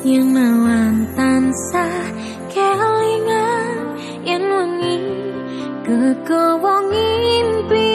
yang malam tansah kelingan yang wengi kekowong impi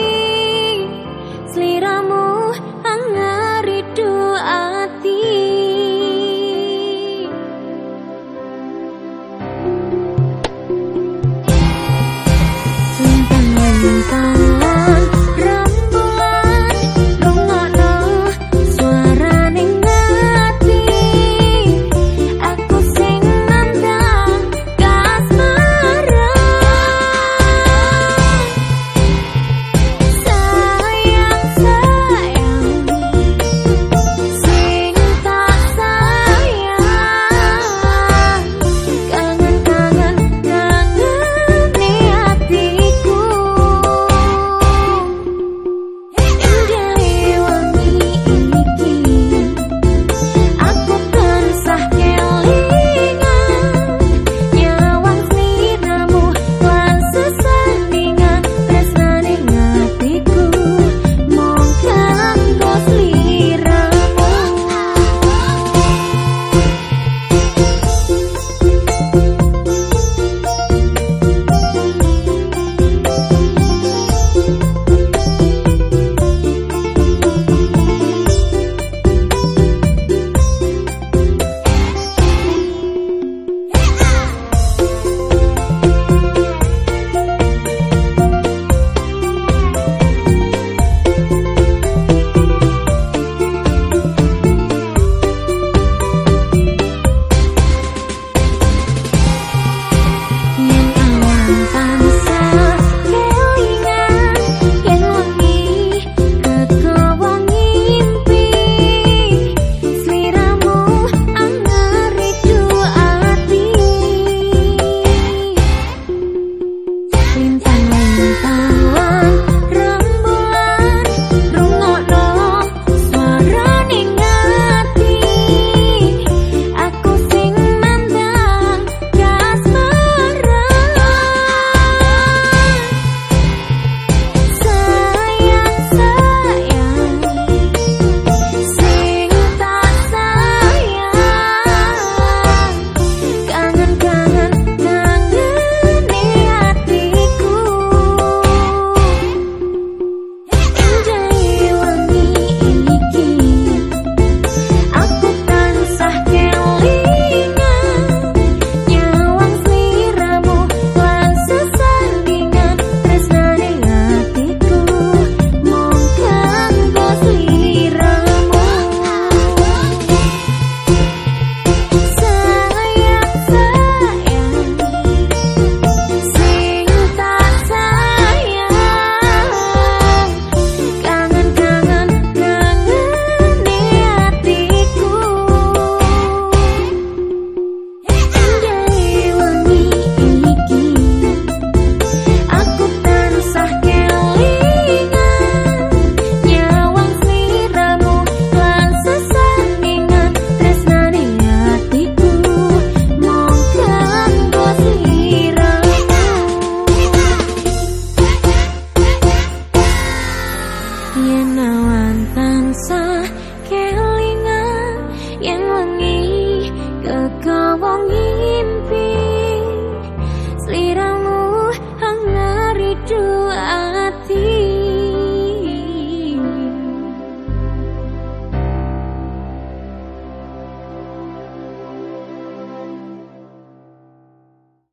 Yang awan tansah kelingan Yang wengi kekawangi